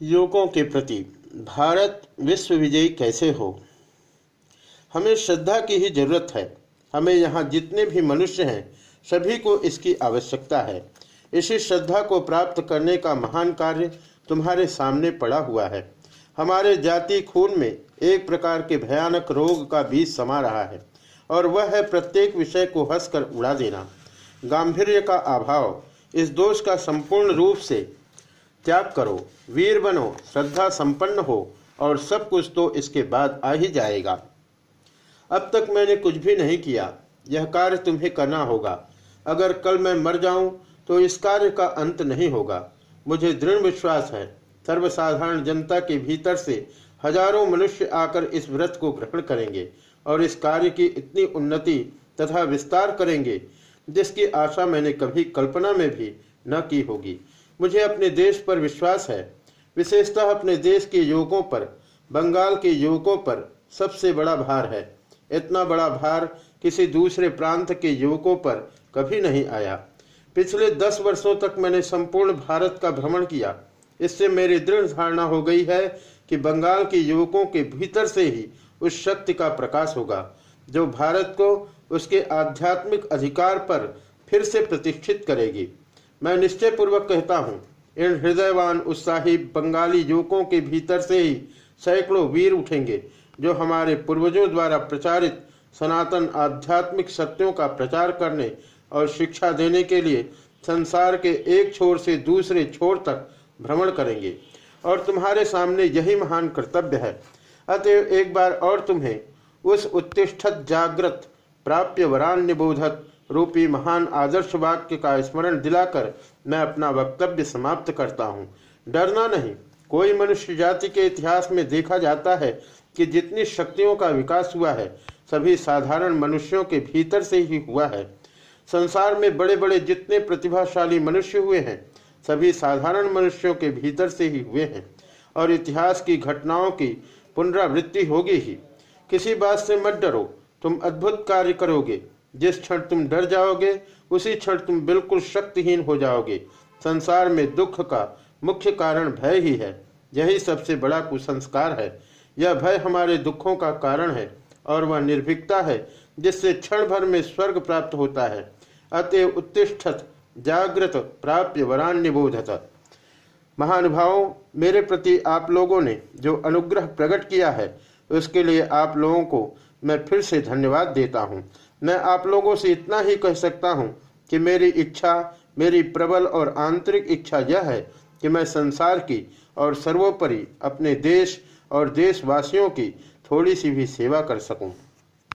युवकों के प्रति, भारत विश्व विजयी कैसे हो? हमें श्रद्धा की ही ज़रूरत है। हमें यहाँ जितने भी मनुष्य हैं, सभी को इसकी आवश्यकता है। इसी श्रद्धा को प्राप्त करने का महान कार्य तुम्हारे सामने पड़ा हुआ है। हमारे जाति खून में एक प्रकार के भयानक रोग का बीज समा रहा है और वह है प्रत्येक विषय को हंसकर उड़ा देना। गांधीर्य का अभाव, इस दोष का संपूर्ण रूप से त्याग करो, वीर बनो, श्रद्धा संपन्न हो और सब कुछ तो इसके बाद आ ही जाएगा। अब तक मैंने कुछ भी नहीं किया, यह कार्य तुम्हें करना होगा। अगर कल मैं मर जाऊँ तो इस कार्य का अंत नहीं होगा। मुझे दृढ़ विश्वास है, सर्वसाधारण जनता के भीतर से हज़ारों मनुष्य आकर इस व्रत को ग्रहण करेंगे और इस कार्य की इतनी उन्नति तथा विस्तार करेंगे, जिसकी आशा मैंने कभी कल्पना में भी न की होगी। मुझे अपने देश पर विश्वास है। विशेषतः अपने देश के युवकों पर। बंगाल के युवकों पर सबसे बड़ा भार है। इतना बड़ा भार किसी दूसरे प्रांत के युवकों पर कभी नहीं आया। पिछले दस वर्षों तक मैंने संपूर्ण भारत का भ्रमण किया। इससे मेरी दृढ़ धारणा हो गई है कि बंगाल के युवकों के भीतर से ही उस शक्ति का प्रकाश होगा, जो भारत को उसके आध्यात्मिक अधिकार पर फिर से प्रतिष्ठित करेगी। मैं निश्चय पूर्वक कहता हूँ इन हृदयवान, उत्साही बंगाली युवकों के भीतर से ही सैकड़ों वीर उठेंगे, जो हमारे पूर्वजों द्वारा प्रचारित सनातन आध्यात्मिक सत्यों का प्रचार करने और शिक्षा देने के लिए संसार के एक छोर से दूसरे छोर तक भ्रमण करेंगे। और तुम्हारे सामने यही महान कर्तव्य है। अतएव एक बार और तुम्हें उस उत्तिष्ठत, जागृत प्राप्य वरान्य बोधक रूपी महान आदर्श वाक्य का स्मरण दिलाकर मैं अपना वक्तव्य समाप्त करता हूँ। डरना नहीं। कोई मनुष्य जाति के इतिहास में देखा जाता है कि जितनी शक्तियों का विकास हुआ है, सभी साधारण मनुष्यों के भीतर से ही हुआ है। संसार में बड़े बड़े जितने प्रतिभाशाली मनुष्य हुए हैं, सभी साधारण मनुष्यों के भीतर से ही हुए हैं और इतिहास की घटनाओं की पुनरावृत्ति होगी ही। किसी बात से मत डरो। तुम अद्भुत कार्य करोगे। जिस क्षण तुम डर जाओगे, उसी क्षण तुम बिल्कुल शक्तिहीन हो जाओगे। संसार में दुख का मुख्य कारण भय ही है। यही सबसे बड़ा कुसंस्कार है। यह भय हमारे दुखों का कारण है और वह निर्भीकता है, जिससे क्षण भर में स्वर्ग प्राप्त होता है। अतएव उत्तिष्ठत, जागृत, प्राप्य वरान्य बोधत। महानुभावों, मेरे प्रति आप लोगों ने जो अनुग्रह प्रकट किया है, उसके लिए आप लोगों को मैं फिर से धन्यवाद देता हूँ। मैं आप लोगों से इतना ही कह सकता हूँ कि मेरी इच्छा, मेरी प्रबल और आंतरिक इच्छा यह है कि मैं संसार की और सर्वोपरि अपने देश और देशवासियों की थोड़ी सी भी सेवा कर सकूँ।